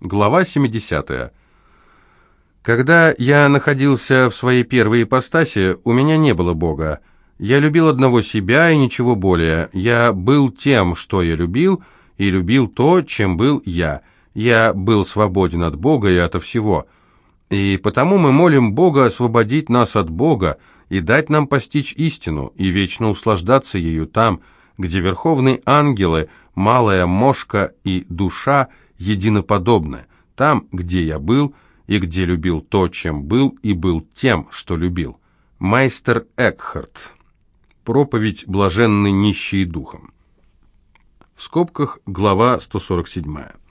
Глава 70. Когда я находился в своей первой ипостаси, у меня не было Бога. Я любил одного себя и ничего более. Я был тем, что я любил, и любил то, чем был я. Я был свободен от Бога и ото всего. И потому мы молим Бога освободить нас от Бога и дать нам постичь истину и вечно услаждаться ею там, где верховные ангелы, малая мошка и душа – единоподобны, там, где я был и где любил то, чем был, и был тем, что любил. Майстер Экхарт. Проповедь «Блаженный нищий духом». В скобках глава 147.